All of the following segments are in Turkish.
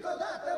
because that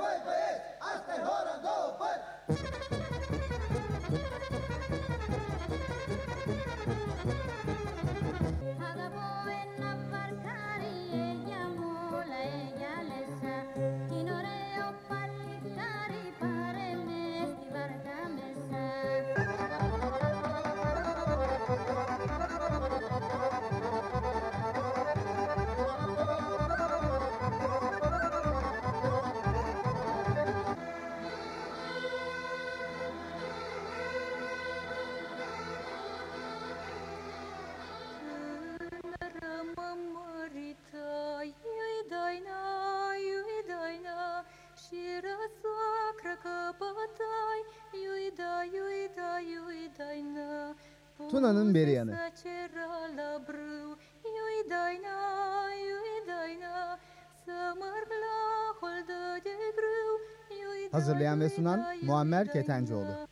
holda degru, yuida, Hazırlayan ve sunan Muammer. Ketencoğlu.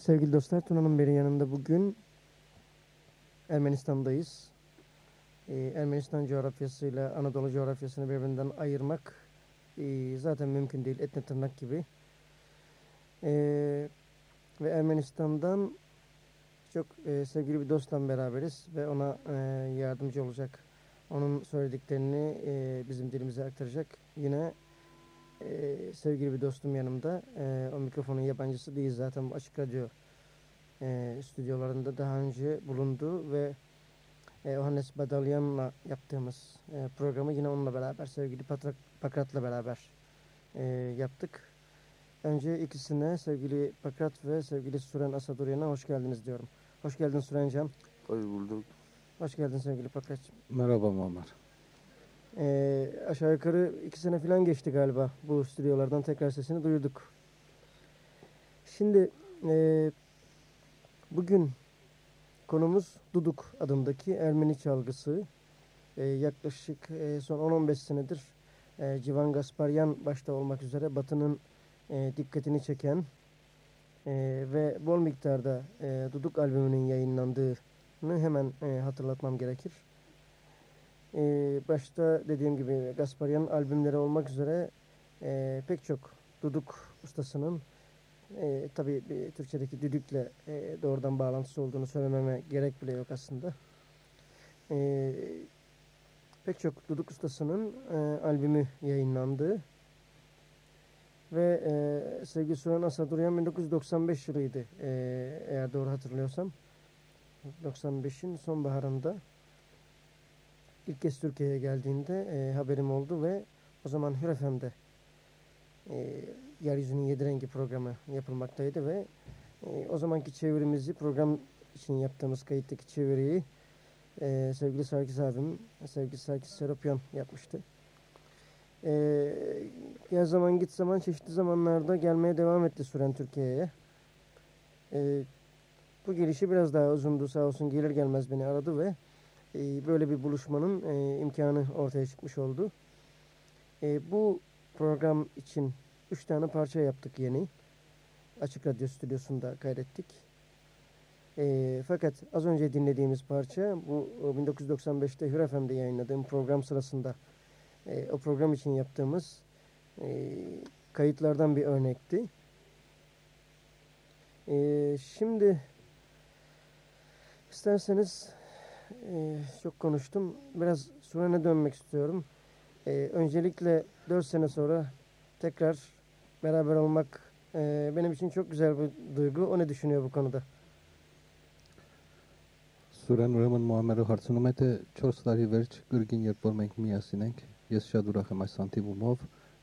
Sevgili dostlar, Tuna'nın beri yanında bugün Ermenistan'dayız. Ee, Ermenistan coğrafyasıyla Anadolu coğrafyasını birbirinden ayırmak e, zaten mümkün değil, etne tırnak gibi. Ee, ve Ermenistan'dan çok e, sevgili bir dostla beraberiz ve ona e, yardımcı olacak. Onun söylediklerini e, bizim dilimize aktaracak. Yine e, sevgili bir dostum yanımda. E, o mikrofonun yabancısı değil zaten bu Açık Radyo e, stüdyolarında daha önce bulundu ve e, Ohannes Badalyan'la yaptığımız e, programı yine onunla beraber sevgili Patrak, Pakrat'la beraber e, yaptık. Önce ikisine sevgili Pakrat ve sevgili Suren Asaduryan'a hoş geldiniz diyorum. Hoş geldin Surencan. Hoş bulduk. Hoş geldin sevgili Pakrat. Merhaba Muammer. Ee, aşağı yukarı iki sene falan geçti galiba bu stüdyolardan tekrar sesini duyurduk. Şimdi e, bugün konumuz Duduk adındaki Ermeni çalgısı. E, yaklaşık e, son 10-15 senedir e, Civan Gasparyan başta olmak üzere Batı'nın e, dikkatini çeken e, ve bol miktarda e, Duduk albümünün yayınlandığını hemen e, hatırlatmam gerekir. Ee, başta dediğim gibi Gasparyan albümleri olmak üzere e, pek çok duduk ustasının e, tabii Türkçedeki düdükle e, doğrudan bağlantısı olduğunu söylememe gerek bile yok aslında. E, pek çok duduk ustasının e, albümü yayınlandı. Ve e, sevgili Suran Asaduryan 1995 yılıydı e, eğer doğru hatırlıyorsam. 95'in sonbaharında ilk kez Türkiye'ye geldiğinde e, haberim oldu ve o zaman Hür FM'de e, Yeryüzünün Yedi Rengi programı yapılmaktaydı ve e, o zamanki çevirimizi program için yaptığımız kayıttaki çeviriyi e, sevgili Sarkis abim, sevgili Sarkis Seropyan yapmıştı. E, gel zaman git zaman çeşitli zamanlarda gelmeye devam etti Süren Türkiye'ye. E, bu gelişi biraz daha uzundu sağ olsun gelir gelmez beni aradı ve böyle bir buluşmanın e, imkanı ortaya çıkmış oldu. E, bu program için üç tane parça yaptık yeni. Açık Radyo stüdyosunda kaydettik. E, fakat az önce dinlediğimiz parça bu e, 1995'te Hür FM'de yayınladığım program sırasında o program için yaptığımız kayıtlardan bir örnekti. Şimdi isterseniz e, çok konuştum. Biraz Sudan'a dönmek istiyorum. E, öncelikle 4 sene sonra tekrar beraber olmak e, benim için çok güzel bir duygu. O ne düşünüyor bu konuda? Suren Remen Muammer Harcunomete Çorslari Verç Gürgin Yerpormenk Miyasinek Yesşa Durakemay Santibumov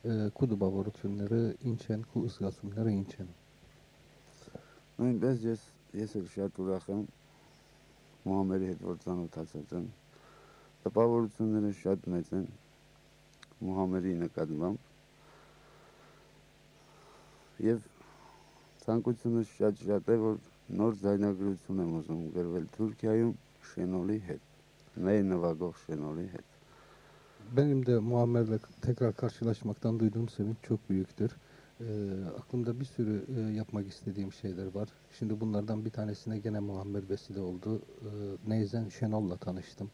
e, Kudu Bavorutsunları İnçen Ku Isgasumları İnçen. Ben bez yes yes şartulakan Մուհամմերի հետ որ ծանոթացած են, տպավորությունները շատ մեծ են Մուհամմերի նկատմամբ եւ ցանկությունը շատ-շատ է որ նոր զայնագրություն եմ ուզում գրվել Թուրքիայում Շենոլի հետ, մեր նվագող Շենոլի հետ. Benim de Muammer'le tekrar karşılaşmaktan duyduğum sevinç çok büyüktür. Ee, aklımda bir sürü e, yapmak istediğim şeyler var. Şimdi bunlardan bir tanesine gene Muammer vesile oldu. Ee, Neyzen Şenol'la tanıştım.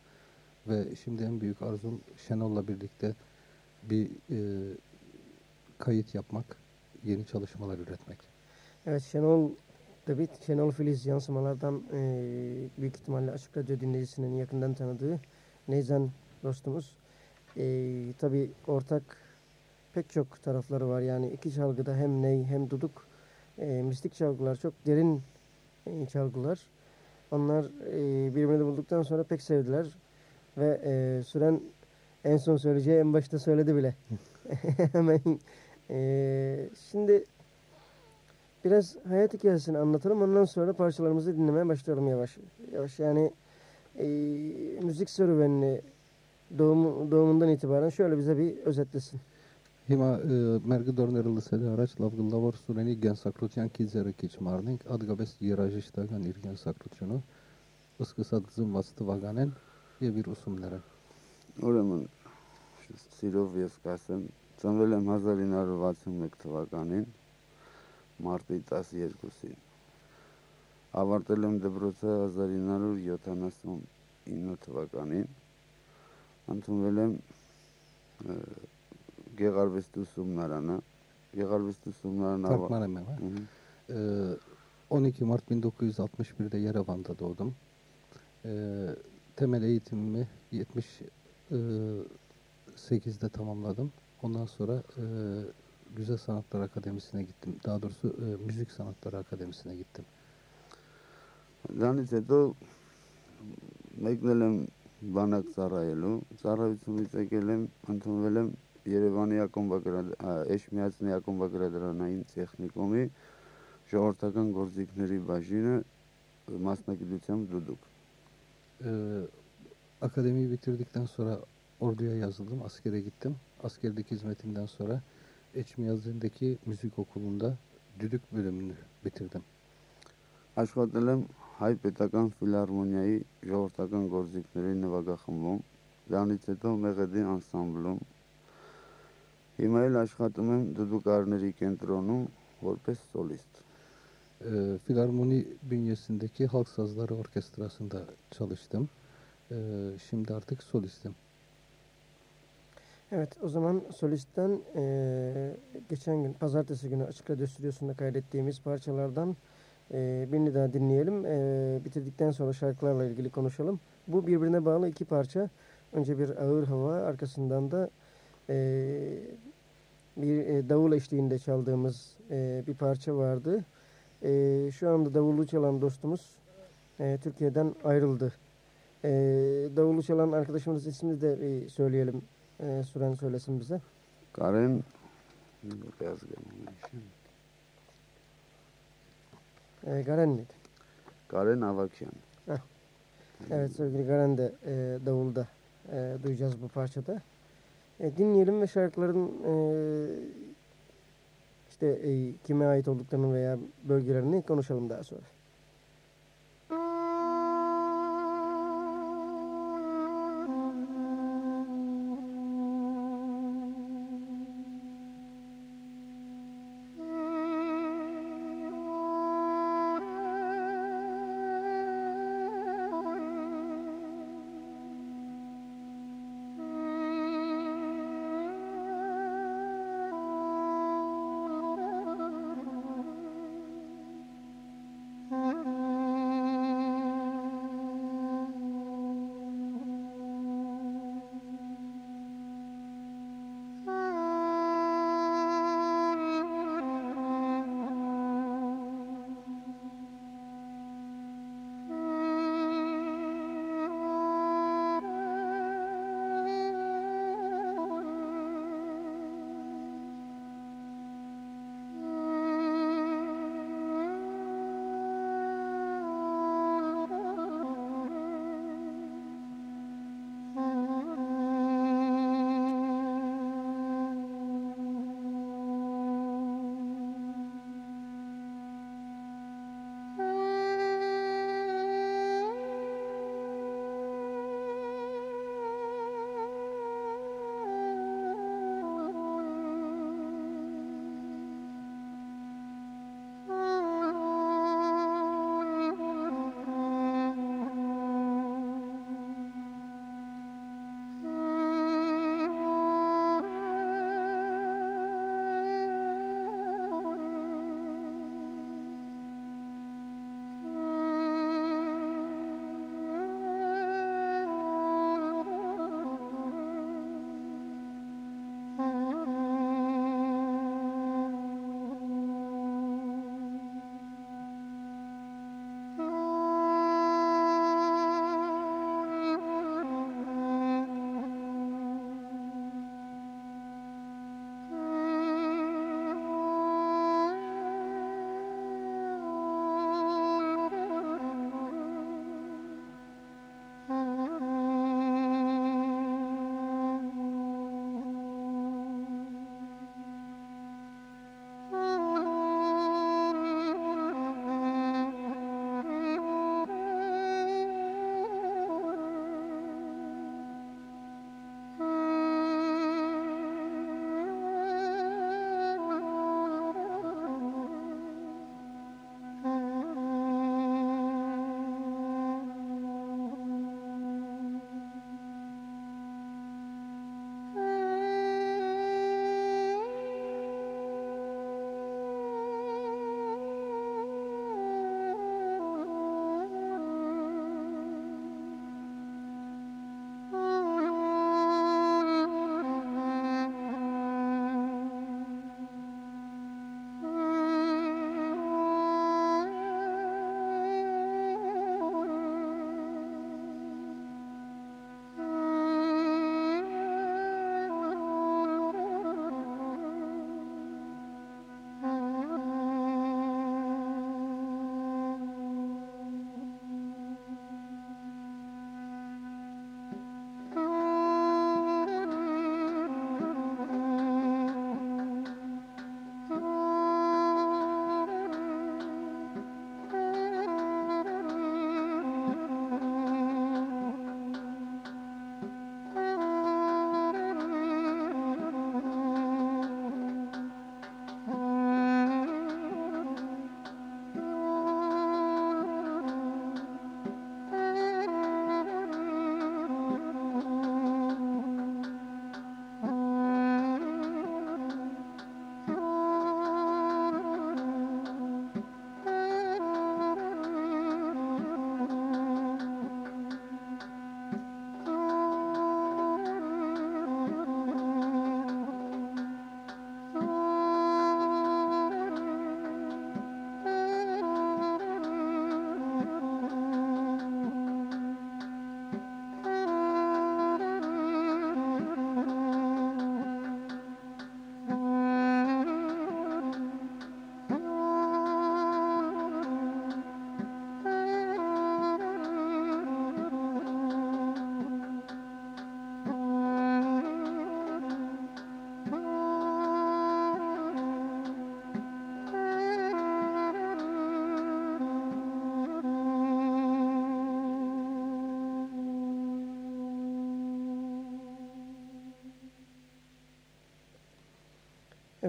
Ve şimdi en büyük arzum Şenol'la birlikte bir e, kayıt yapmak, yeni çalışmalar üretmek. Evet Şenol David, Şenol Filiz yansımalardan e, büyük ihtimalle Açık Radyo dinleyicisinin yakından tanıdığı Neyzen dostumuz. E, Tabi ortak pek çok tarafları var. Yani iki çalgıda hem ney hem duduk e, mistik çalgılar çok derin e, çalgılar. Onlar e, birbirini bulduktan sonra pek sevdiler. Ve e, Süren en son söyleyeceği en başta söyledi bile. Hemen e, şimdi biraz hayat hikayesini anlatalım. Ondan sonra parçalarımızı dinlemeye başlayalım yavaş. Yavaş yani e, müzik serüvenini doğumu, doğumundan itibaren şöyle bize bir özetlesin. Հիմա մեր գդորները լսելի առաջ լավ գլավոր Սուրենի գենսակրության քիզերը քիչ մարնենք, ադգաբես երաժշտական իր գենսակրությունը, սկսած զնված թվականեն եւ իր ուսումները։ Ուրեմն սիրով ես կասեմ, ծնվել եմ 1961 թվականին մարտի 12-ին։ Ավարտել եմ դպրոցը 1979 թվականին։ Ընդունվել եմ ը, გეყარვის სუმნარანა Gegarvistü Sumlarına Takmara Meva. Ee, 12 Mart 1961'de Yerevan'da doğdum. Ee, temel eğitimimi 78'de e, tamamladım. Ondan sonra e, Güzel Sanatlar Akademisi'ne gittim. Daha doğrusu e, Müzik Sanatları Akademisi'ne gittim. Danice do megnelem banak saraylu. Sarayusumu ise gelem antum velem Երևանի ակումբագրադ Էշմիածնի ակումբագրադարանային տեխնիկումի ժողովրդական գործիքների բաժինը մասնագիտությամբ դուդուկ։ Ee, akademiyi bitirdikten sonra orduya yazıldım, askere gittim. Askerdeki hizmetimden sonra Eçmiyazin'deki müzik okulunda düdük bölümünü bitirdim. Աշխատել եմ Հայ պետական ֆիլհարմոնիայի ժողովրդական գործիքների նվագախմբում, դրանից հետո Մեղեդի անսամբլում։ Հիմա էլ աշխատում եմ դուդուկարների կենտրոնում որպես սոլիստ։ Ee, Filarmoni bünyesindeki Halk Sazları Orkestrası'nda çalıştım. Ee, şimdi artık solistim. Evet o zaman solistten eee, geçen gün pazartesi günü Açık Radyo Stüdyosu'nda kaydettiğimiz parçalardan eee, birini daha dinleyelim. Eee, bitirdikten sonra şarkılarla ilgili konuşalım. Bu birbirine bağlı iki parça. önce bir ağır hava arkasından da eee, bir e, davul eşliğinde çaldığımız e, bir parça vardı. E, şu anda davulu çalan dostumuz e, Türkiye'den ayrıldı. E, davulu çalan arkadaşımız ismini de bir söyleyelim. E, Süren söylesin bize. Karen beyaz. E, Garen miydi? Karen Avakyan. Evet sevgili Garen de e, davulda e, duyacağız bu parçada. E, dinleyelim ve şarkıların e, işte e, kime ait olduklarını veya bölgelerini konuşalım daha sonra.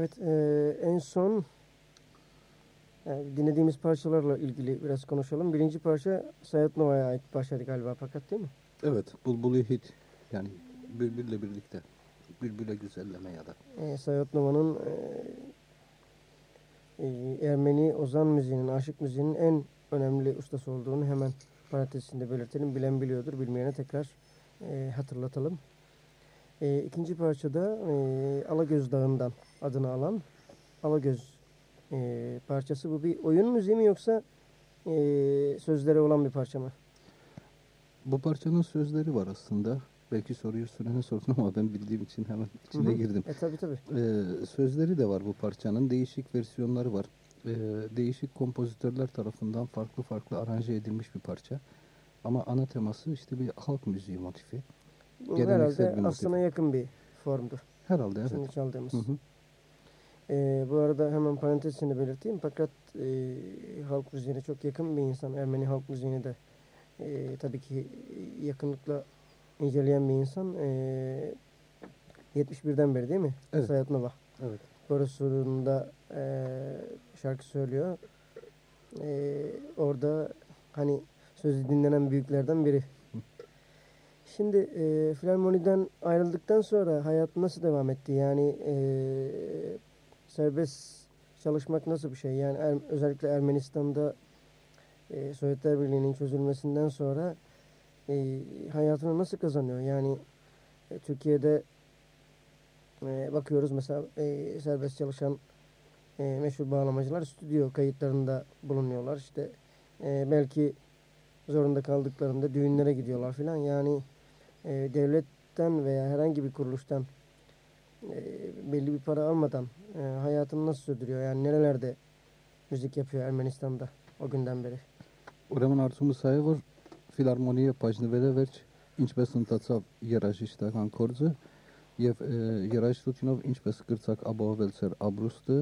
Evet, e, en son e, dinlediğimiz parçalarla ilgili biraz konuşalım. Birinci parça Sayat Nova'ya ait parçaydı galiba fakat değil mi? Evet, Bulbuli Hit yani Bülbül'le birlikte. Bülbül'e güzelleme ya da. E, Sayat Nova'nın e, e, Ermeni ozan müziğinin, aşık müziğinin en önemli ustası olduğunu hemen parantez içinde belirtelim. Bilen biliyordur, bilmeyene tekrar e, hatırlatalım. E, ikinci parçada e, Alagöz Dağı'ndan adını alan Alagöz e, parçası. Bu bir oyun müziği mi yoksa e, sözleri olan bir parça mı? Bu parçanın sözleri var aslında. Belki soruyu sürene sordun ama ben bildiğim için hemen içine Hı hı. girdim. E tabi tabi. Ee, sözleri de var bu parçanın. Değişik versiyonları var. Ee, değişik kompozitörler tarafından farklı farklı aranje edilmiş bir parça. Ama ana teması işte bir halk müziği motifi. Bu Geleneksel herhalde bir aslına motif. yakın bir formdur. Herhalde evet. Şimdi çaldığımız. Hı hı. Ee, bu arada hemen parantez içinde belirteyim. Fakat e, halk müziğine çok yakın bir insan. Ermeni halk müziğini de e, tabii ki yakınlıkla inceleyen bir insan. E, 71'den beri değil mi? Evet. Sayat Nova. Evet. Borusunda e, şarkı söylüyor. E, orada hani sözü dinlenen büyüklerden biri. Şimdi e, Filarmoni'den ayrıldıktan sonra hayat nasıl devam etti? Yani e, serbest çalışmak nasıl bir şey? Yani Er- özellikle Ermenistan'da e, Sovyetler Birliği'nin çözülmesinden sonra e, hayatını nasıl kazanıyor? Yani e, Türkiye'de e, bakıyoruz mesela e, serbest çalışan e, meşhur bağlamacılar stüdyo kayıtlarında bulunuyorlar. İşte e, belki zorunda kaldıklarında düğünlere gidiyorlar filan. Yani e, devletten veya herhangi bir kuruluştan e, belli bir para almadan e, hayatını nasıl sürdürüyor? Yani nerelerde müzik yapıyor Ermenistan'da o günden beri? Ուրեմն արցումը սա է, որ ֆիլարմոնիա բաժնվել է վերջ ինչպես ընթացավ երաժշտական կորձը եւ e, երաժշտությունով ինչպես կրծակ ապահովել ծեր Աբրուստը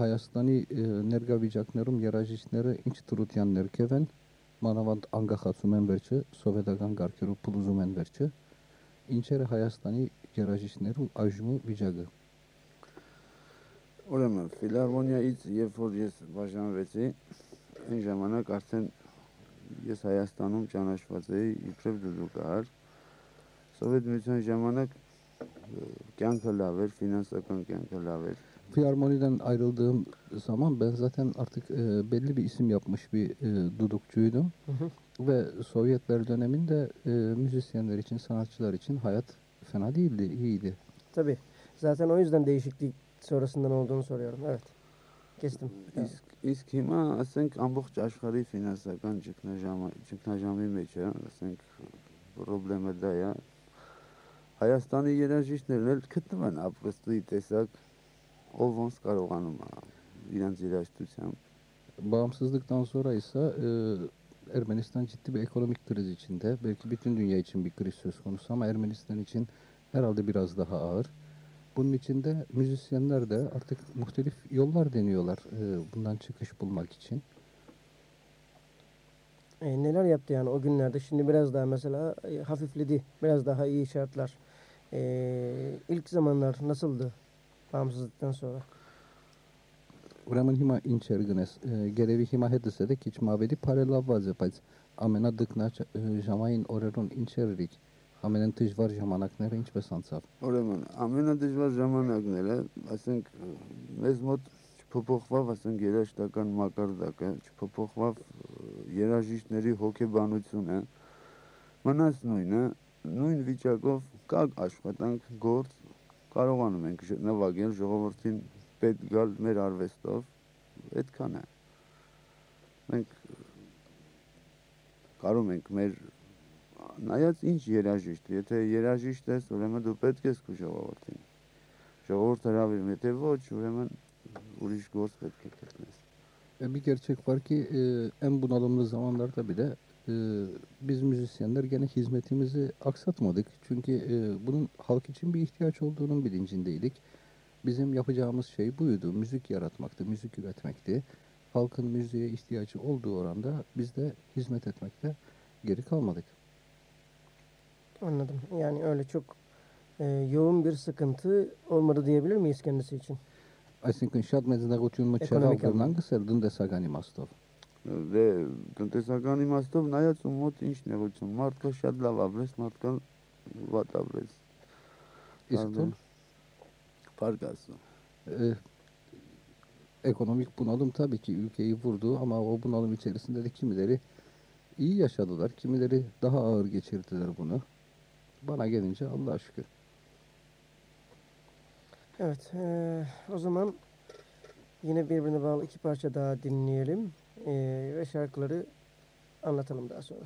Հայաստանի e, ներկա վիճակներում երաժիշտները ինչ դրության ներքև են մանավանդ անկախացում են վերջը սովետական գարկերով փլուզում են վերջը ինչերը Հայաստանի երաժիշտներու այժմու վիճակը Ուրեմն ֆիլարմոնիայից երբ որ ես բաժանվեցի, այն ժամանակ արդեն ես Հայաստանում ճանաչված էի իբրև դուդուկար։ Սովետ միության ժամանակ կյանքը lավ էր, ֆինանսական կյանքը lավ էր։ Filarmoni'den ayrıldığım zaman ben zaten artık e, belli bir isim yapmış bir e, dudukçuydum. Hı hı. Ve Sovyetler döneminde e, müzisyenler için, sanatçılar için hayat fena değildi, iyiydi. Tabii. Zaten o yüzden değişiklik sonrasından olduğunu soruyorum. Evet. Kestim. Իսկ իսկ հիմա ասենք ամբողջ աշխարհի ֆինանսական ճգնաժամը ճգնաժամի մեջ է, ասենք խնդրեմը դա է։ Հայաստանի երաժիշտներն էլ գտնվում են ապրստի տեսակ ով ոնց կարողանում է իրենց երաժշտությամբ Bağımsızlıktan sonra ise e, Ermenistan ciddi bir ekonomik kriz içinde. Belki bütün dünya için bir kriz söz konusu ama Ermenistan için herhalde biraz daha ağır. Bunun için de müzisyenler de artık muhtelif yollar deniyorlar e, bundan çıkış bulmak için. E, neler yaptı yani o günlerde? Şimdi biraz daha mesela e, hafifledi. Biraz daha iyi şartlar. E, ilk zamanlar nasıldı bağımsızlıktan sonra? Ուրեմն հիմա ինչ էր գնես գերեւի հիմա հետս է քիչ ավելի բարելավված է բայց ամենադկնաճ ժամային օրերուն ինչ էր իրիկ ամենեն դժվար ժամանակները ինչպես անցավ Ուրեմն ամենադժվար ժամանակները, ասենք մեզ մոտ չփոփոխվավ, ասենք երաժշտական մակարդակը, չփոփոխվավ երաժիշտների հոգեբանությունը, մնաց նույնը, նույն վիճակով կա աշխատանք, գործ, կարողանում ենք նվագել ժողովրդին պետ գալ մեր արվեստով, այդքան է։ Մենք կարող ենք մեր նայած ինչ երաժիշտ, եթե երաժիշտ ես, ուրեմն դու պետք ես քո ժողովրդին։ Ժողովուրդը հravirում, եթե ոչ, ուրեմն ուրիշ գործ պետք է գտնես։ E, bir gerçek var ki en bunalımlı zamanlarda bile Ee, biz müzisyenler gene hizmetimizi aksatmadık. Çünkü e, bunun halk için bir ihtiyaç olduğunun bilincindeydik. Bizim yapacağımız şey buydu. Müzik yaratmaktı, müzik üretmekti. Halkın müziğe ihtiyacı olduğu oranda biz de hizmet etmekte geri kalmadık. Anladım. Yani öyle çok e, yoğun bir sıkıntı olmadı diyebilir miyiz kendisi için? I think in Schadmetz na Gotjun Machera, Bernanke, Seldun de Դե տնտեսական իմաստով նայած ու մոտ ինչ նեղություն։ Մարդը շատ լավ ապրես, մարդը վատ ապրես։ Իսկ դու Պարգասը։ e, ekonomik bunalım tabii ki ülkeyi vurdu ama o bunalım içerisinde de kimileri iyi yaşadılar, kimileri daha ağır geçirdiler bunu. Bana gelince Allah'a şükür. Evet, eee, o zaman yine birbirine bağlı iki parça daha dinleyelim eee, ve şarkıları anlatalım daha sonra.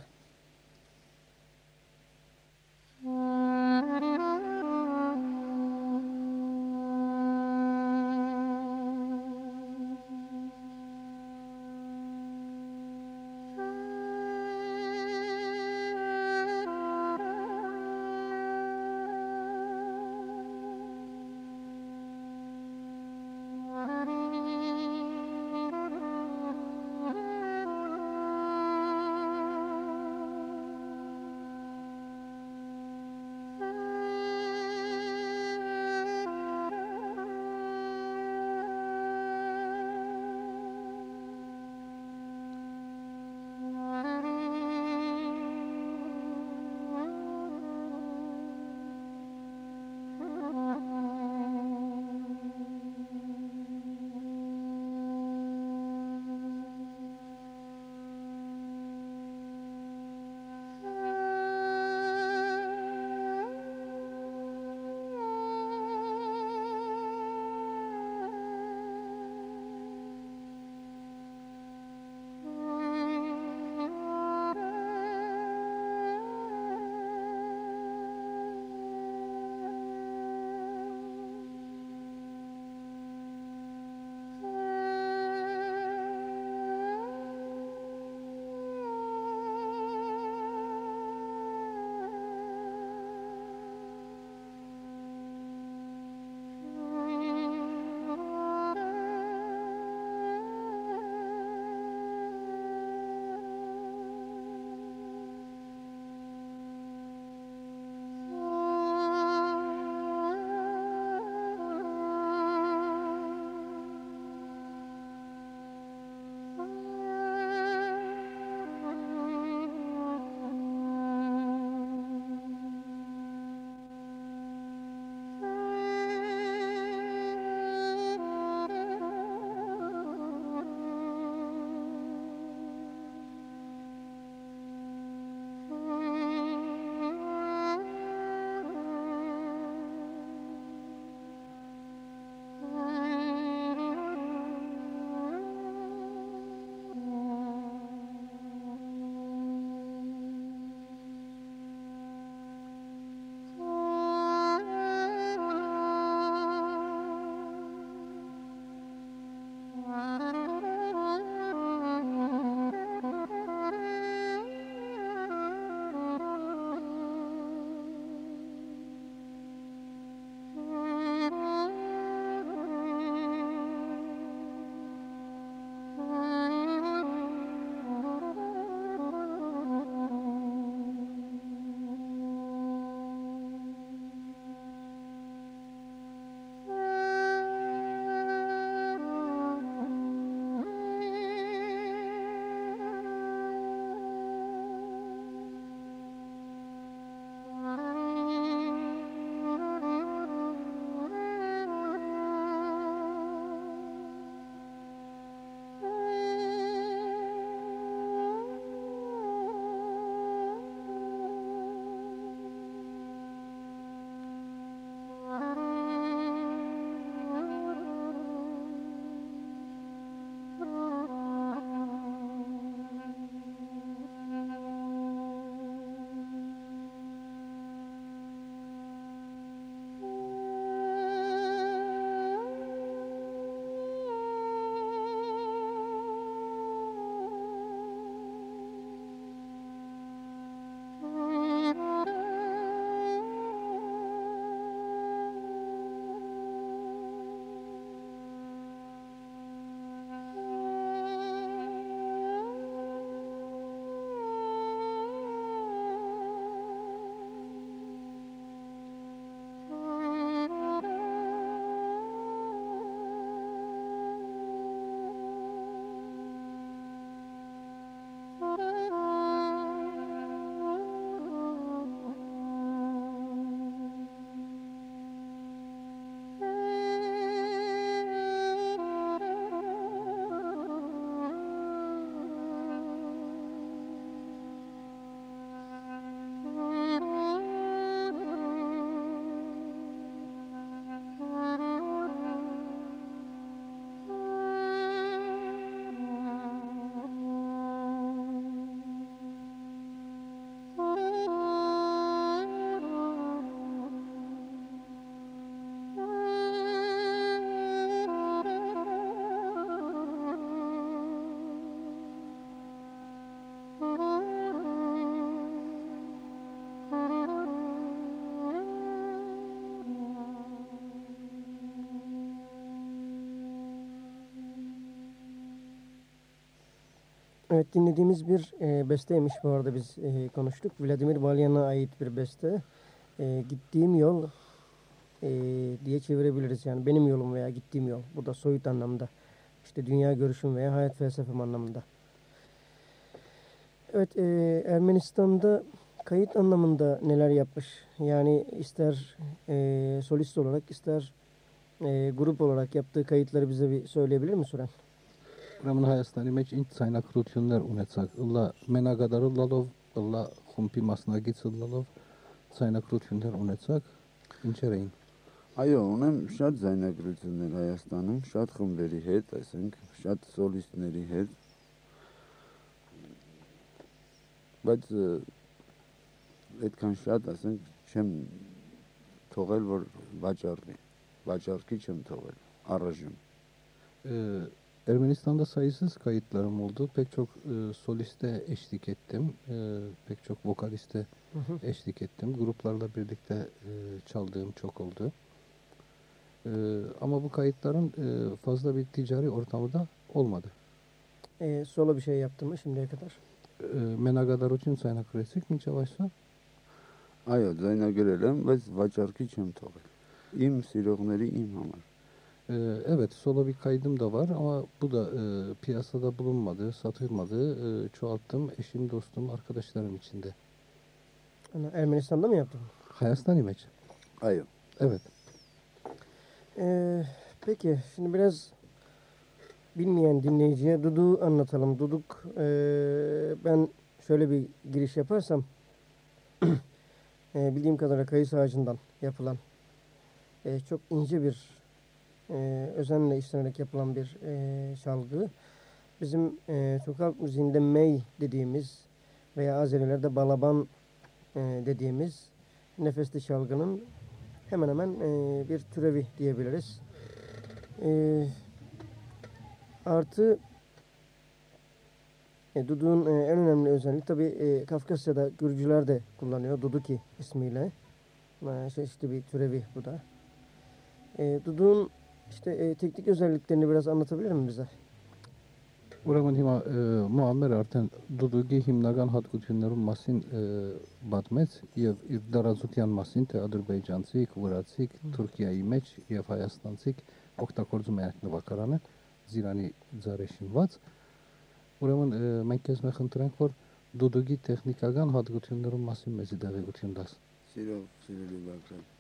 Evet dinlediğimiz bir e, besteymiş bu arada biz e, konuştuk. Vladimir Balyan'a ait bir beste. E, gittiğim yol e, diye çevirebiliriz. Yani benim yolum veya gittiğim yol. Bu da soyut anlamda. İşte dünya görüşüm veya hayat felsefem anlamında. Evet e, Ermenistan'da kayıt anlamında neler yapmış? Yani ister e, solist olarak ister e, grup olarak yaptığı kayıtları bize bir söyleyebilir mi Süren? Ուրեմն Հայաստանի մեջ ինչ ցայնակրություններ ունեցաք, ըլլա մենագադարը լալով, ըլլա խումբի մասնագիծ լալով ցայնակրություններ ունեցաք, ինչեր էին։ Այո, ունեմ շատ ձայնագրություններ Հայաստանում, շատ խմբերի հետ, այսինքն շատ սոլիստների հետ։ Բայց այդքան շատ, ասենք, չեմ թողել, որ վաճառվի։ Վաճառքի չեմ թողել, առայժմ։ Ee, Ermenistan'da sayısız kayıtlarım oldu. Pek çok e, soliste eşlik ettim. E, pek çok vokaliste hı hı. eşlik ettim. Gruplarla birlikte e, çaldığım çok oldu. E, ama bu kayıtların e, fazla bir ticari ortamı da olmadı. E, solo bir şey yaptın mı şimdiye kadar? E, Mena Gadaruçin Sayna Kresik mi çavaşsa? Ayo, Zayna Görelim ve Vacarki Çemtoğlu. İm silahları im hamar. Ee, evet, solo bir kaydım da var ama bu da e, piyasada bulunmadı, satılmadı. E, çoğalttım eşim, dostum, arkadaşlarım içinde. Ana, Ermenistan'da mı yaptın? Hayastan İmeç. Hayır. Evet. Ee, peki, şimdi biraz bilmeyen dinleyiciye Dudu anlatalım. Duduk, e, ben şöyle bir giriş yaparsam, e, bildiğim kadarıyla kayısı ağacından yapılan e, çok ince bir ee, özenle işlenerek yapılan bir ee, çalgı. Bizim ee, Türk halk müziğinde mey dediğimiz veya Azerilerde balaban ee, dediğimiz nefesli çalgının hemen hemen e, bir türevi diyebiliriz. E, artı e, Duduk'un e, en önemli özelliği tabi e, Kafkasya'da Gürcüler de kullanıyor. Duduki ismiyle. E, çeşitli bir türevi bu da. E, Duduk'un işte e, teknik özelliklerini biraz anlatabilir mi bize? Ուրեմն հիմա e, Մուամմեր արդեն Դուդուգի հիմնական հատկություններում մասին e, պատմեց եւ իր դարազության մասին, թե ադրբեջանցիք, վրացիք, Թուրքիայի մեջ եւ հայաստանցիք օգտագործում են այդ նվակարանը Զիրանի ձարեշինված։ Ուրեմն e, մենք քեզ մե խնդրենք, որ Դուդուգի տեխնիկական հատկություններում մասին մեզ դեղեցություն տաս։ Սիրով, սիրելի Բագրատ։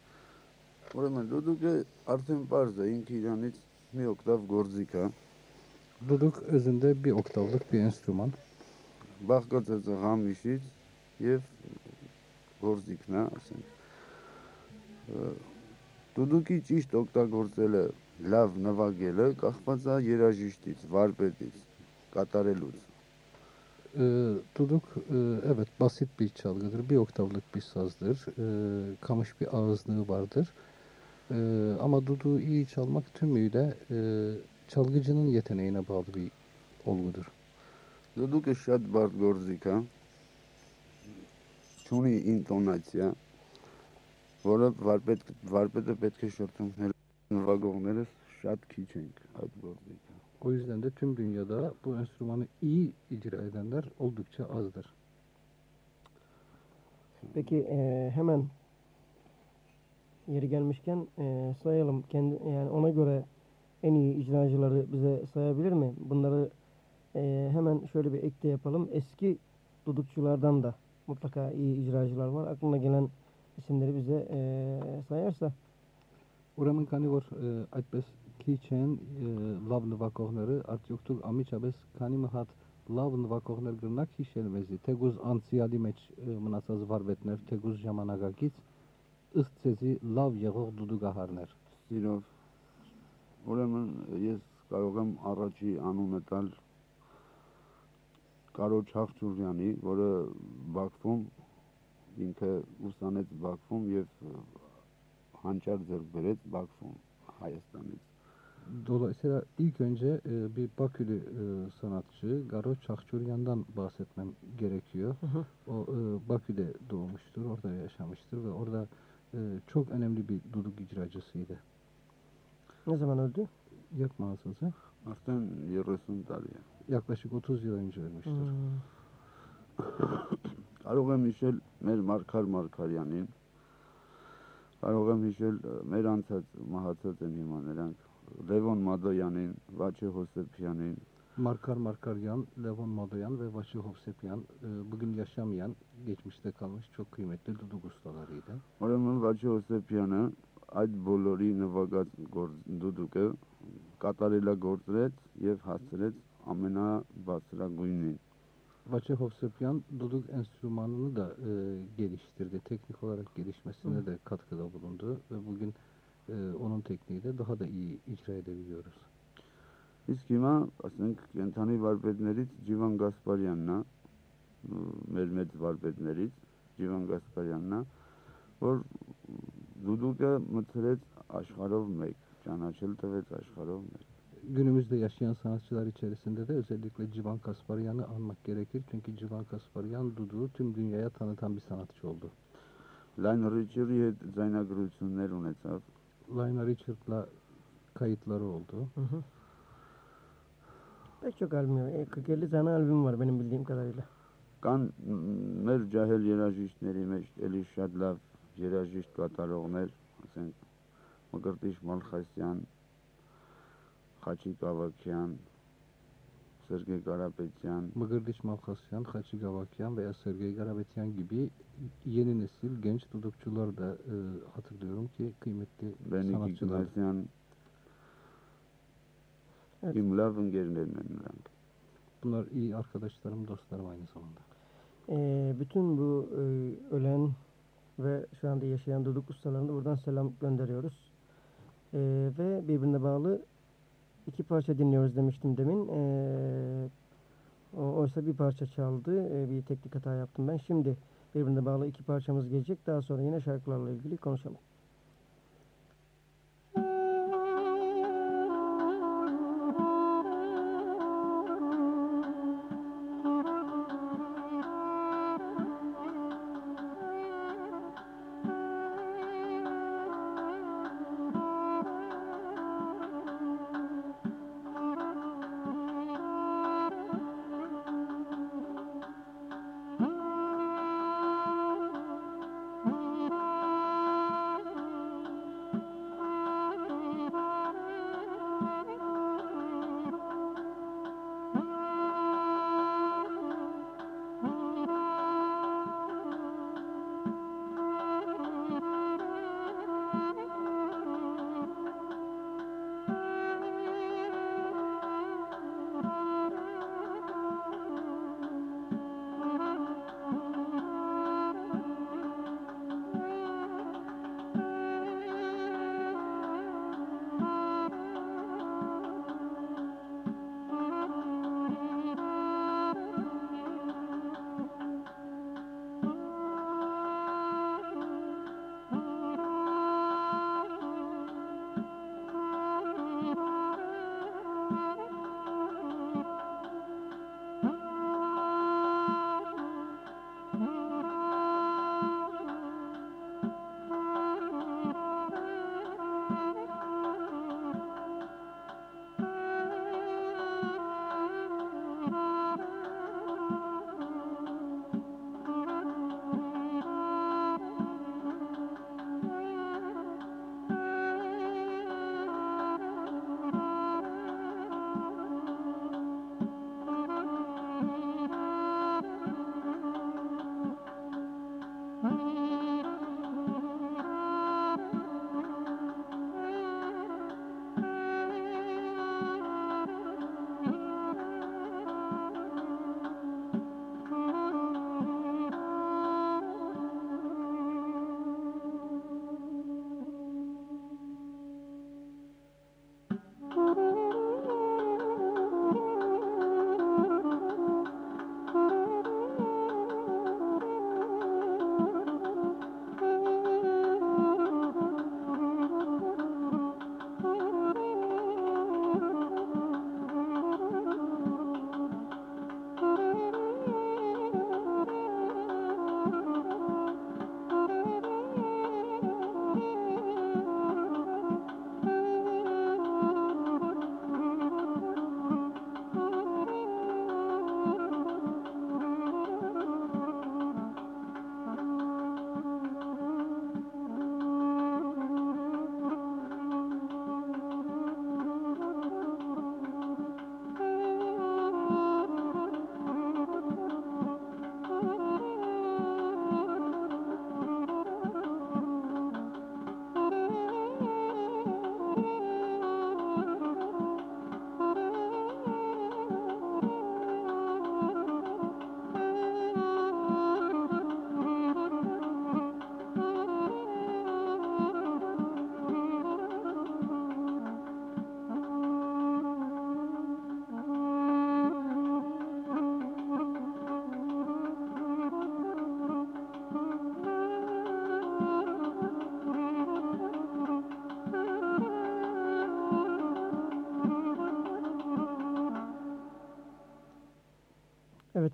Ուրեմն դուդուկը արդեն པարզ է, ինքը իրանից մի օկտավ գործիք է։ Duduk özünde bir oktavlık bir enstrüman. Բաղկացած է ղամիշից եւ գործիքն է, ասենք։ Դուդուկի ճիշտ օգտագործելը, լավ նվագելը կախված է երաժիշտից, վարպետից, կատարելուց։ e, evet basit bir çalgıdır. Bir oktavlık bir sazdır. Kamış bir ağızlığı vardır. Ee, ama duduğu iyi çalmak tümüyle e, çalgıcının yeteneğine bağlı bir olgudur. Դուդուկը շատ բարդ գործիք է։ Չունի ինտոնացիա, որը վարպետ վարպետը պետք է շրթում նվագողները շատ քիչ են այդ գործիքը։ O yüzden de tüm dünyada bu enstrümanı iyi icra edenler oldukça azdır. Peki e, hemen yeri gelmişken e, sayalım. Kendi, yani ona göre en iyi icracıları bize sayabilir mi? Bunları e, hemen şöyle bir ekte yapalım. Eski dudukçulardan da mutlaka iyi icracılar var. Aklına gelen isimleri bize e, sayarsa. Uramın kanivor e, atbes kiçen e, lavlı vakohları art yoktur amiçabes kanimahat lavın vakohlar gırnak hişelmezi. Teguz antsiyali meç e, mınasaz var vetner. Teguz jamanaga git թեգուզ ժամանակակից ըստ ցեզի լավ եղող դուդուգահարներ։ Սիրով։ Ուրեմն ես կարող եմ առաջի անունը տալ Կարո Չախչուրյանի, որը Բաքվում ինքը ուսանեց Բաքվում եւ հանճար ձեռք բերեց Բաքվում Հայաստանից։ Dolayısıyla ilk önce e, bir Bakülü e, sanatçı Garo Çakçuryan'dan bahsetmem gerekiyor. hı. O e, Bakü'de doğmuştur, orada yaşamıştır ve orada e, çok önemli bir duduk icracısıydı. ne zaman öldü? Yak mağazası. Արդեն 30 տարի է։ Yaklaşık 30 yıl önce ölmüştür. Hmm. Կարող եմ հիշել մեր Մարկար Մարկարյանին։ Կարող եմ հիշել ը, մեր անցած մահացած են հիմա նրանք Լևոն Մադոյանին, Վաչե Հոսեփյանին, Markar Markaryan, Levon Madoyan ve Vaşi Hovsepyan e, bugün yaşamayan, geçmişte kalmış çok kıymetli duduk ustalarıydı. Ուրեմն Վաչե Հոսեփյանը այդ բոլորի նվագած գործ դուդուկը կատարելագործրեց եւ հասցրեց ամենաբարձրագույնին։ Vaçe Hovsepyan duduk enstrümanını da e, geliştirdi. Teknik olarak gelişmesine de katkıda bulundu ve bugün e, onun tekniğiyle daha da iyi icra edebiliyoruz. Իսկ հիմա, ասենք, կենթանի վարպետներից Ջիվան Գասպարյանն է, մեր մեծ վարպետներից Ջիվան Գասպարյանն է, որ դուդուկը մտցրեց աշխարհով մեկ, ճանաչել տվեց աշխարհով մեկ։ Günümüzde yaşayan sanatçılar içerisinde de özellikle Civan Kasparyan'ı anmak gerekir. Çünkü Civan Kasparyan duduğu tüm dünyaya tanıtan bir sanatçı oldu. Լայն Ռիչերի հետ ձայնագրություններ ունեցավ, Lionel Richard'la kayıtları oldu. Hı hı. Pek çok albüm yok. E, 40-50 tane albüm var benim bildiğim kadarıyla. Կան մեր ջահել երաժիշտների մեջ էլի շատ լավ երաժիշտ կատարողներ, ասենք Մկրտիչ Մալխասյան, Խաչիկ Ավակյան, Սերգեյ Կարապետյան, Mıgırdiç Malkasyan, Haçı Gavakyan veya Sergey Garabetyan gibi yeni nesil genç dudukçular da e, hatırlıyorum ki kıymetli Բենիկ sanatçılar. Իգնասյան İmlavın gerine memnun. Bunlar iyi arkadaşlarım, dostlarım aynı zamanda. E, bütün bu e, ölen ve şu anda yaşayan duduk ustalarına buradan selam gönderiyoruz. E, ve birbirine bağlı iki parça dinliyoruz demiştim demin. E, oysa bir parça çaldı. E, bir teknik hata yaptım ben. Şimdi birbirine bağlı iki parçamız gelecek. Daha sonra yine şarkılarla ilgili konuşalım.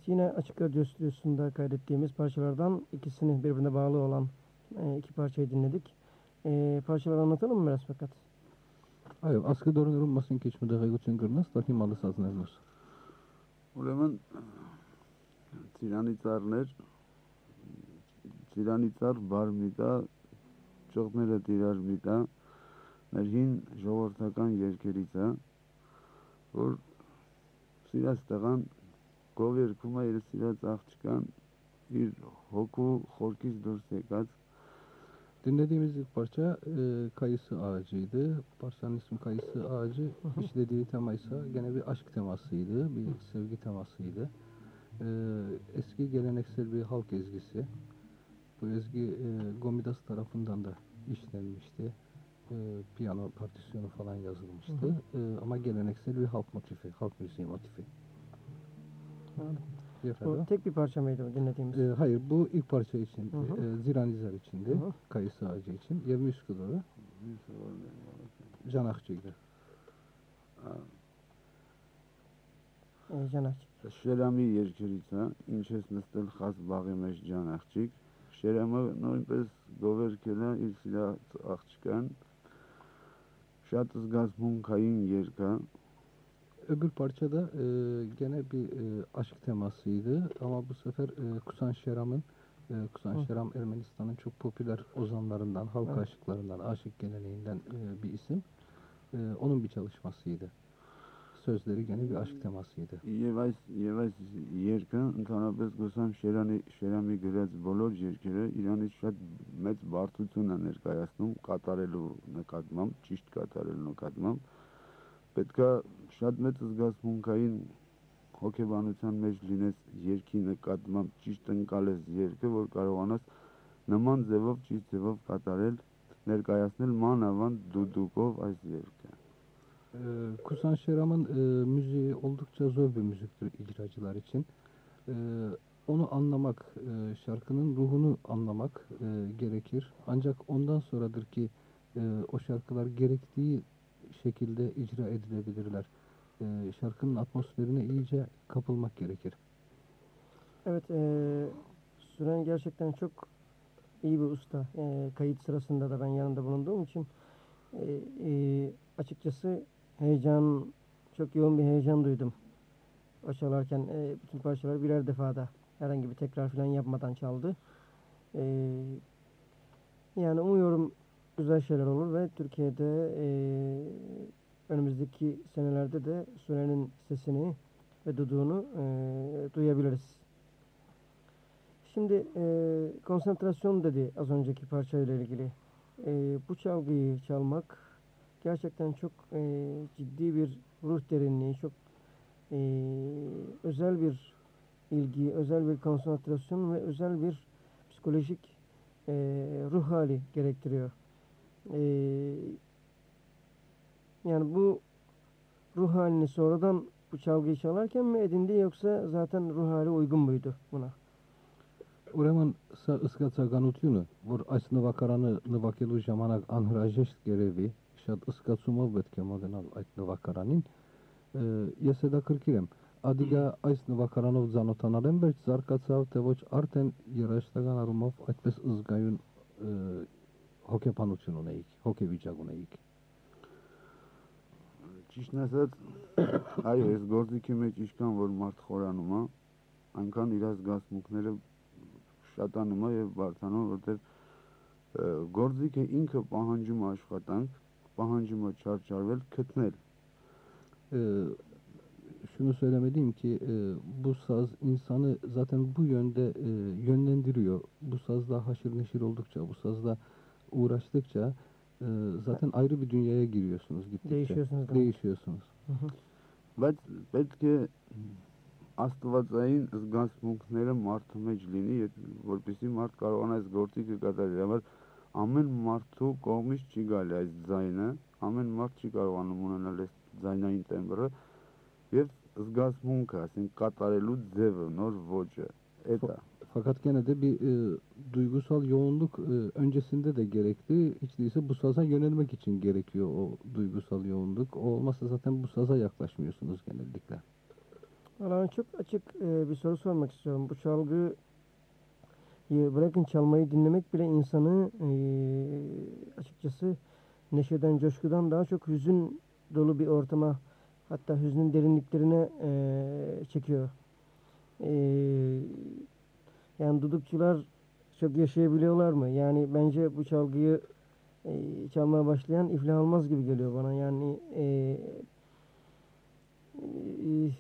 yine Açık Radyo Stüdyosu'nda kaydettiğimiz parçalardan ikisini birbirine bağlı olan e, iki parçayı dinledik. E, parçaları anlatalım mı biraz fakat? Այո, ասկը դորներում մասին քիչ մտեղեցություն կրնաս, տակի մալը սազներնոս։ Ուրեմն ծիրանիցարներ ծիրանիցար բար մի տա ճողները տիրար մի տա մեր հին ժողովրդական երկերից է որ սիրած տղան გოვერქუმა ერესირაც აღჭკან bir hoku horkiz dörsekat. Dinlediğimiz ilk parça e, kayısı ağacıydı. Parçanın ismi kayısı ağacı. İşlediği tema ise gene bir aşk temasıydı, bir sevgi temasıydı. E, eski geleneksel bir halk ezgisi. Bu ezgi e, Gomidas tarafından da işlenmişti. E, piyano partisyonu falan yazılmıştı. E, ama geleneksel bir halk motifi, halk müziği motifi. Bu tek bir parça mıydı dinlediğimiz? E, hayır, bu ilk parça için, Hı hı. e, Ziranizar içindi, Hı hı. kayısı ağacı için. Yevmiş doğru, Can Akçı'ydı. Can Aç. Շերամի երկրից է, ինչ ես նստել խաս բաղի մեջ ջան աղջիկ։ Շերամը նույնպես գովերքել է իր սիրած աղջկան։ Շատ զգացմունքային երգ է։ öbür parça da e, gene bir e, aşk temasıydı ama bu sefer e, Kusan Şeram'ın e, Kusan Hı. Şeram Ermenistan'ın çok popüler ozanlarından, halk evet. aşıklarından, aşık geleneğinden e, bir isim. E, onun bir çalışmasıydı. Sözleri gene bir aşk temasıydı. Yavaş yavaş yerken kanabız Kusan Şeram'ı Şeram'ı görez bolor yerkere İran'ı şat met bartutunan erkayasnum katarelu ne katmam, çişt katarelu ne katmam. Պետքա շատ մեծ զգացմունքային հոգեբանության մեջ լինես երգի նկատմամբ ճիշտ ընկալես երգը, որ կարողանաս նման ձևով ճիշտ ձևով կատարել, ներկայացնել մանավանդ դուդուկով այս երգը։ E, Kusan Şeram'ın e, müziği oldukça zor bir müziktir icracılar için. E, onu anlamak, e, şarkının ruhunu anlamak e, gerekir. Ancak ondan sonradır ki e, o şarkılar gerektiği şekilde icra edilebilirler. E, şarkının atmosferine iyice kapılmak gerekir. Evet, e, Süren gerçekten çok iyi bir usta. E, kayıt sırasında da ben yanında bulunduğum için e, e, açıkçası heyecan, çok yoğun bir heyecan duydum. O çalarken e, bütün parçaları birer defada herhangi bir tekrar falan yapmadan çaldı. E, yani umuyorum güzel şeyler olur ve Türkiye'de e, önümüzdeki senelerde de Süren'in sesini ve duduğunu e, duyabiliriz. Şimdi e, konsantrasyon dedi az önceki parçayla ilgili. E, bu çalgıyı çalmak gerçekten çok e, ciddi bir ruh derinliği, çok e, özel bir ilgi, özel bir konsantrasyon ve özel bir psikolojik e, ruh hali gerektiriyor. Yani bu ruh halini sonradan bu çalgıyı çalarken mi edindi yoksa zaten ruh hali uygun muydu buna? Ուրեմն սա ըսկացականությունը, որ այս նվակարանը նվակելու ժամանակ անհրաժեշտ կերևի, շատ ըսկացումով պետք է մոտենալ այդ նվակարանին, ես հետաքրքիր եմ, Ադիգա այս նվակարանով ծանոթանալ եմ, բայց զարգացավ, թե ոչ արդեն երաժշտական առումով այդպես զգայուն ը, հոգեբանություն ունեիք, հոգեվիճակ ունեիք։ Ճիշտն ասած, այո, այս գործիքի մեջ ինչքան որ մարդ խորանում է, այնքան իր զգացմունքները շատանում է եւ բարձանում, որտեղ ը, գործիքը ինքը պահանջում է աշխատանք, պահանջում է չարչարվել, գտնել։ Ee, şunu söylemeliyim ki e, bu saz insanı zaten bu yönde e, yönlendiriyor. Bu sazla haşır neşir oldukça, bu sazla uğraştıkça e, zaten ayrı bir dünyaya giriyorsunuz gittikçe. Değişiyorsunuz demek. Değişiyorsunuz. Բայց պետք է աստվածային զգացմունքները մարդու մեջ լինի, որպեսզի մարդ կարողանա այս գործիքը կատարել։ Համար ամեն մարդու կողմից չի գալի այս ձայնը, ամեն մարդ չի կարողանում ունենալ այս ձայնային տեմբրը եւ զգացմունքը, ասենք կատարելու ձևը, նոր ոճը։ Այդ է։ Fakat gene de bir e, duygusal yoğunluk e, öncesinde de gerekli. Hiç değilse bu saza yönelmek için gerekiyor o duygusal yoğunluk. O olmazsa zaten bu saza yaklaşmıyorsunuz genellikle. Valla çok açık e, bir soru sormak istiyorum. Bu çalgı bırakın çalmayı dinlemek bile insanı e, açıkçası neşeden, coşkudan daha çok hüzün dolu bir ortama hatta hüznün derinliklerine e, çekiyor. E, yani dudukçular çok yaşayabiliyorlar mı? Yani bence bu çalgıyı e, çalmaya başlayan iflah olmaz gibi geliyor bana. Yani e, e,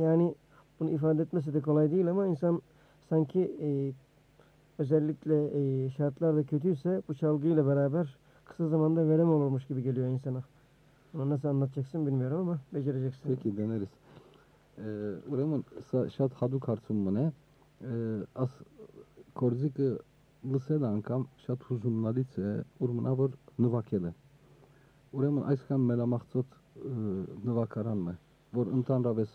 yani bunu ifade etmesi de kolay değil ama insan sanki e, özellikle e, şartlar da kötüyse bu çalgıyla beraber kısa zamanda verem olurmuş gibi geliyor insana. Bunu nasıl anlatacaksın bilmiyorum ama becereceksin. Peki deneriz. Ee, Uramın şart hadu kartun mu ne? Աս կորզիկը լսել անգամ շատ հուզումնալից է որ մնա որ նվակել է ուրեմն այսքան մելամաղձոտ նվակարանն է որ ընդհանրապես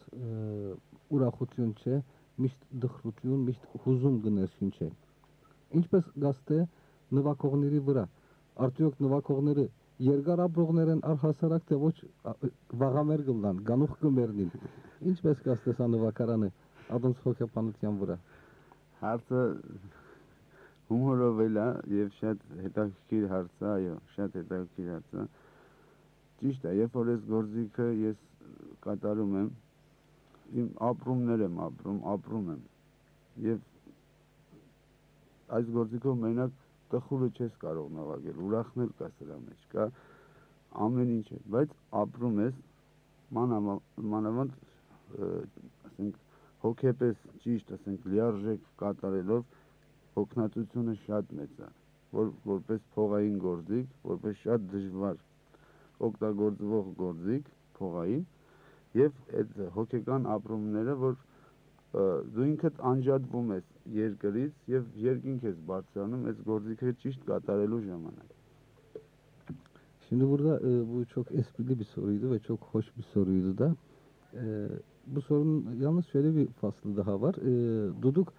ուրախություն չէ միշտ դխրություն միշտ հուզում գներշին չէ ինչպես գաստե նվակողների վրա արդյոք նվակողները երկար ապրողներ են առհասարակ թե ոչ վաղամեր գլան գանուխ կմերնին ինչպես գաստե սա նվակարանը ադոնց հոգեբանության վրա Հարցը հումորով էլ է եւ շատ հետաքրքիր հարց է, այո, շատ հետաքրքիր հարց է։ Ճիշտ է, երբ որ ես գործիքը ես կատարում եմ, իմ ապրումներ եմ ապրում, ապրում եմ։ Եվ այս գործիքով մենակ տխուրը չես կարող նվագել, ուրախն էլ կա սրա մեջ, կա ամեն ինչ է, բայց ապրում ես մանավանդ ասենք հոգեպես ճիշտ, ասենք լիարժեք կատարելով հոգնածությունը շատ մեծ է, որ որպես փողային գործիք, որպես շատ դժվար օգտագործվող գործիք փողային եւ այդ հոգեկան ապրումները, որ դու ինքդ անջատվում ես երկրից եւ երկինք ես բարձրանում այս գործիքը ճիշտ կատարելու ժամանակ։ Şimdi burada bu çok esprili bir soruydu ve çok hoş bir soruydu da. E, bu sorunun yalnız şöyle bir faslı daha var. E, duduk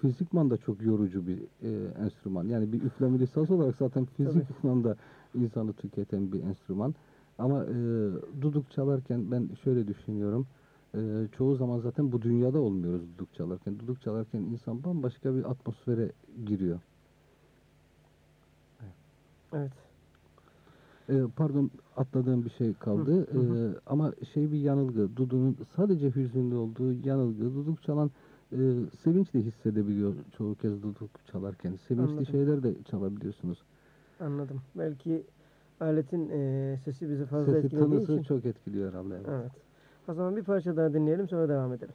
fizikman da çok yorucu bir e, enstrüman. Yani bir üflemeli saz olarak zaten fizikman da insanı tüketen bir enstrüman. Ama e, duduk çalarken ben şöyle düşünüyorum. E, çoğu zaman zaten bu dünyada olmuyoruz duduk çalarken. Duduk çalarken insan bambaşka bir atmosfere giriyor. Evet. Ee, pardon atladığım bir şey kaldı. Hı, hı Ee, ama şey bir yanılgı. Dudu'nun sadece hüzünlü olduğu yanılgı. Duduk çalan e, sevinç de hissedebiliyor çoğu kez duduk çalarken. Sevinçli Anladım. şeyler de çalabiliyorsunuz. Anladım. Belki aletin e, sesi bizi fazla Sesi etkilediği için. çok etkiliyor herhalde. evet. Evet. O zaman bir parça daha dinleyelim sonra devam edelim.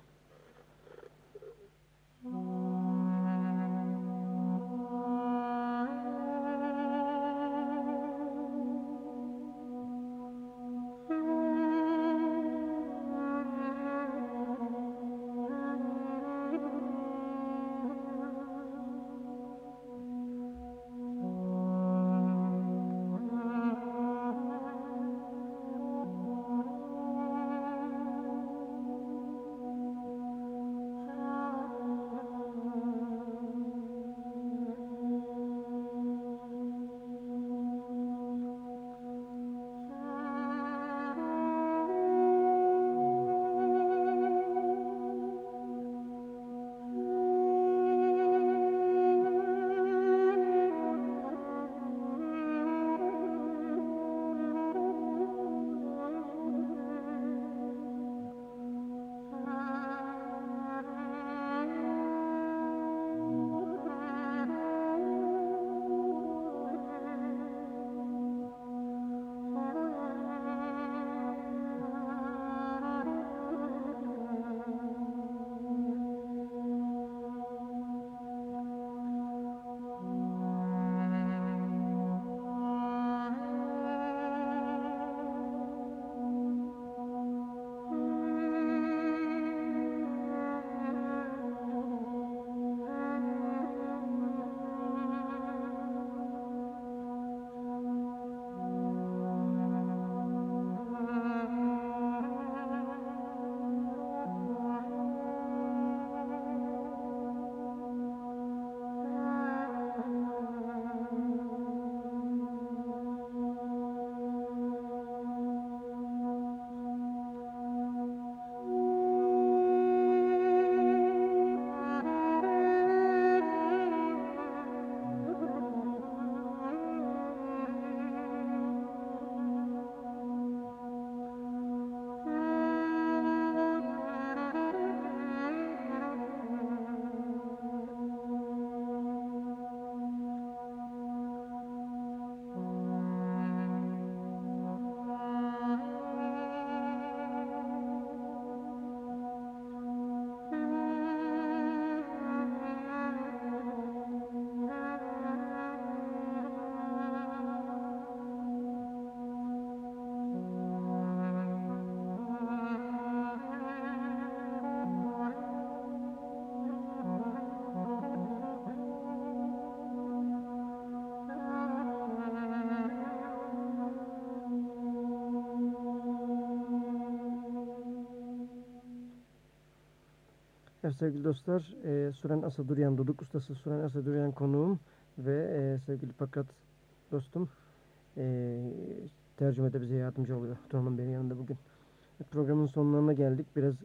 Evet sevgili dostlar, e, Süren Asaduryan, Duduk Ustası Süren Asaduryan konuğum ve e, sevgili Fakat dostum e, tercümede bize yardımcı oluyor. Turan'ın benim yanında bugün. Programın sonlarına geldik. Biraz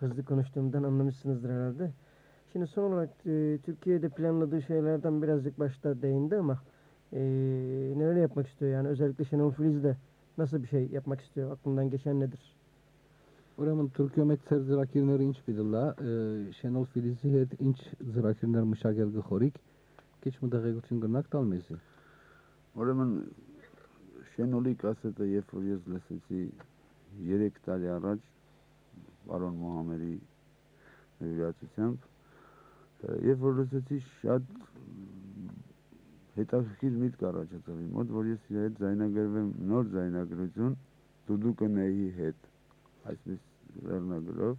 hızlı konuştuğumdan anlamışsınızdır herhalde. Şimdi son olarak e, Türkiye'de planladığı şeylerden birazcık başta değindi ama e, neler yapmak istiyor yani özellikle Şenol Filiz de nasıl bir şey yapmak istiyor? Aklından geçen nedir? Ուրեմն Թուրքիոմետ ծեր ծրակիրները ինչ պիտլա Շենոլ Ֆիլիզի հետ ինչ ծրակիրներ մշակել գխորիկ քիչ մտեղեցություն գնաք տալ մեզի Ուրեմն Շենոլի կասետը երբ որ ես լսեցի 3 տարի առաջ բարոն Մոհամեդի նվիրատությամբ երբ որ լսեցի շատ հետաքրքիր միտք առաջացավ իմ մոտ որ ես իր հետ զայնագրվեմ նոր զայնագրություն դուդուկը նեի հետ այսպես Verme Gülov.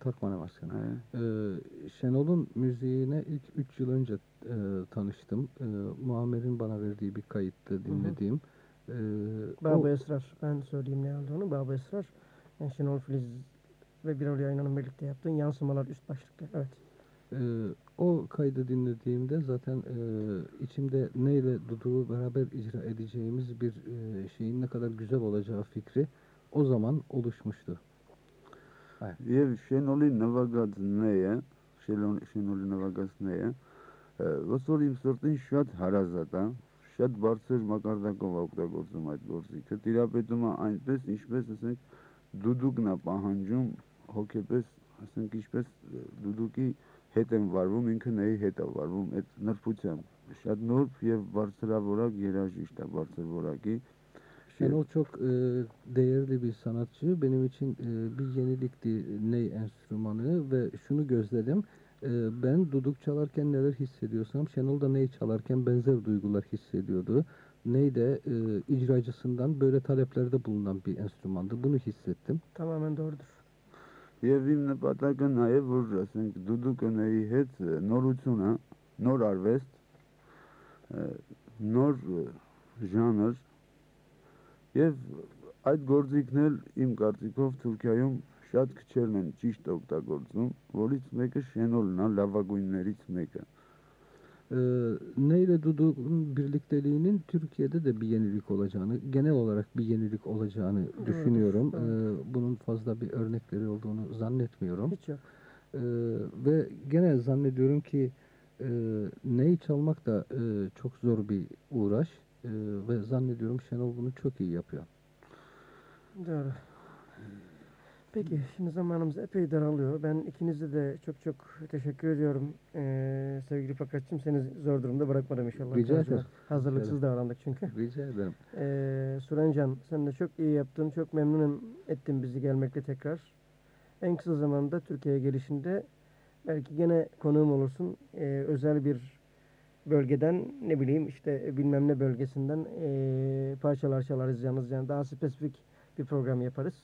Takmana Başkanı. Ee, Şenol'un müziğine ilk 3 yıl önce e, tanıştım. Ee, e, Muammer'in bana verdiği bir kayıttı dinlediğim. Hı. E, Baba o... Esrar. Ben söyleyeyim ne olduğunu. Baba Esrar. Yani Şenol Filiz ve Birol Yayınan'ın birlikte yaptığın yansımalar üst başlıkta. Evet. E, o kaydı dinlediğimde zaten e, içimde neyle Dudu'yu beraber icra edeceğimiz bir e, şeyin ne kadar güzel olacağı fikri o zaman oluşmuştu. Եվ Շենոլի նվագած նեյը, Շենոլի Շենոլի նվագած նեյը, ոնց որ իմ սրտին շատ հարազատ է, շատ բարձր մակարդակով է օգտագործում այդ գործիքը, տիրապետում է այնպես, ինչպես ասենք դուդուկն է պահանջում հոգեպես, ասենք ինչպես դուդուկի հետ են վարվում, ինքը նեյի հետ է վարվում այդ նրբությամբ։ Շատ նուրբ եւ բարձրավորակ երաժիշտ է, բարձր որակի։ Şenol çok e, değerli bir sanatçı. Benim için e, bir yenilikti ney enstrümanı ve şunu gözledim. E, ben duduk çalarken neler hissediyorsam Şenol da ney çalarken benzer duygular hissediyordu. Ney de e, icracısından böyle taleplerde bulunan bir enstrümandı. Bunu hissettim. Tamamen doğrudur. Եվ իմ նպատակը նաև որ ասենք դուդուկների հետ ը, նորությունը, նոր արվեստ, ը, նոր ը, ժանր եւ այդ գործիքն էլ իմ կարծիքով Թուրքիայում շատ քչերն են ճիշտ օգտագործում, որից մեկը Շենոլն է, լավագույններից mեկը։ E, Ney ile Duduk'un birlikteliğinin Türkiye'de de bir yenilik olacağını, genel olarak bir yenilik olacağını düşünüyorum. E, bunun fazla bir örnekleri olduğunu zannetmiyorum. Hiç yok. Ee, ve gene zannediyorum ki e, neyi çalmak da e, çok zor bir uğraş E, ve zannediyorum Şenol bunu çok iyi yapıyor. Doğru. Peki şimdi zamanımız epey daralıyor. Ben ikinize de çok çok teşekkür ediyorum. Ee, sevgili Fakatçım seni zor durumda bırakmadım inşallah. Rica ederim. Hazırlıksız Rica davrandık çünkü. Rica ederim. Ee, Sürencan sen de çok iyi yaptın. Çok memnun ettin bizi gelmekle tekrar. En kısa zamanda Türkiye'ye gelişinde belki gene konuğum olursun. Ee, özel bir bölgeden ne bileyim işte e, bilmem ne bölgesinden e, parçalar çalarız yalnız yani daha spesifik bir program yaparız.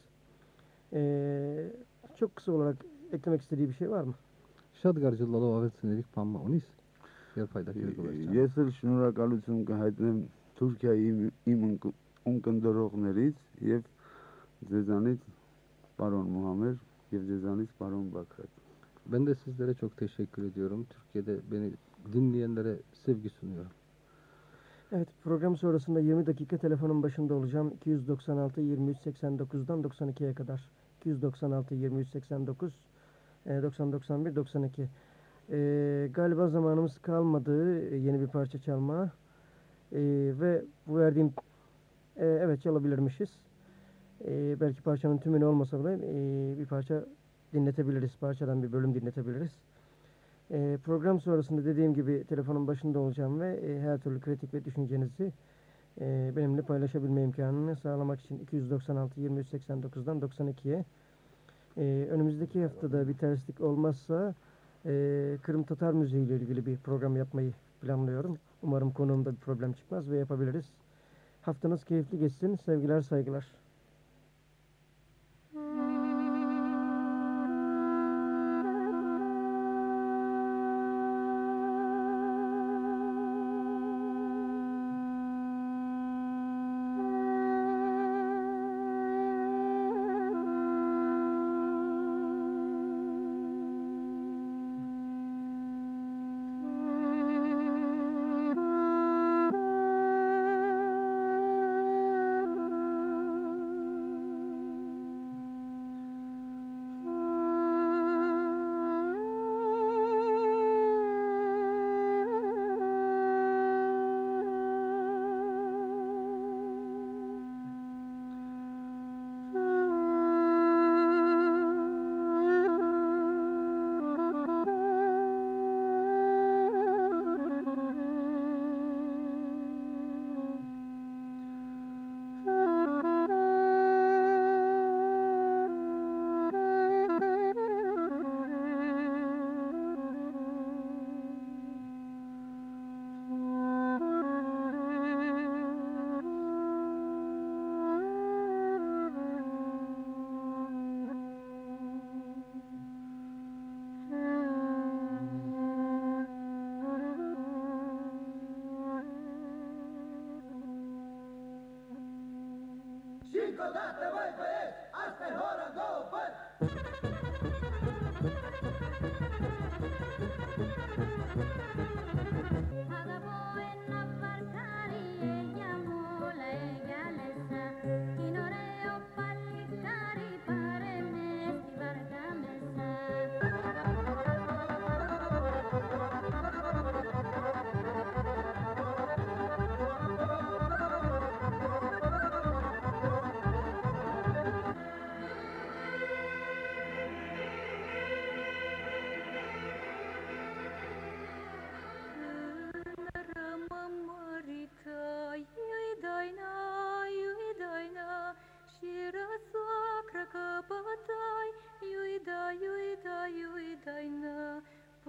E, çok kısa olarak eklemek istediği bir şey var mı? Şadgar jıllalo avet sinerik pamma onis. Yer paydak yer dolaşacağım. E, Yesil şunura kalıtsın ki haytnem Türkiye'yi imin unkındırok neriz. Yev zezanit Baron Muhammed Yev zezanit Baron Bakrat. Ben de sizlere çok teşekkür ediyorum. Türkiye'de beni dinleyenlere sevgi sunuyorum. Evet program sonrasında 20 dakika telefonun başında olacağım. 296 23 89'dan 92'ye kadar. 296 23 89 e, 90 91 92. E, galiba zamanımız kalmadı e, yeni bir parça çalmaya. E, ve bu verdiğim e, evet çalabilirmişiz. E, belki parçanın tümünü olmasa bile e, bir parça dinletebiliriz. Parçadan bir bölüm dinletebiliriz. E, program sonrasında dediğim gibi telefonun başında olacağım ve e, her türlü kritik ve düşüncenizi e, benimle paylaşabilme imkanını sağlamak için 296 23 89'dan 92'ye e, önümüzdeki haftada bir terslik olmazsa e, Kırım Tatar Müziği ile ilgili bir program yapmayı planlıyorum. Umarım konuğumda bir problem çıkmaz ve yapabiliriz. Haftanız keyifli geçsin. Sevgiler, saygılar. солдат, давай, бой!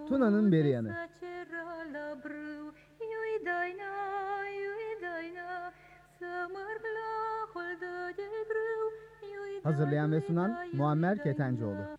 Tuna'nın beri yanı. Hazırlayan ve sunan Muammer Ketencoğlu.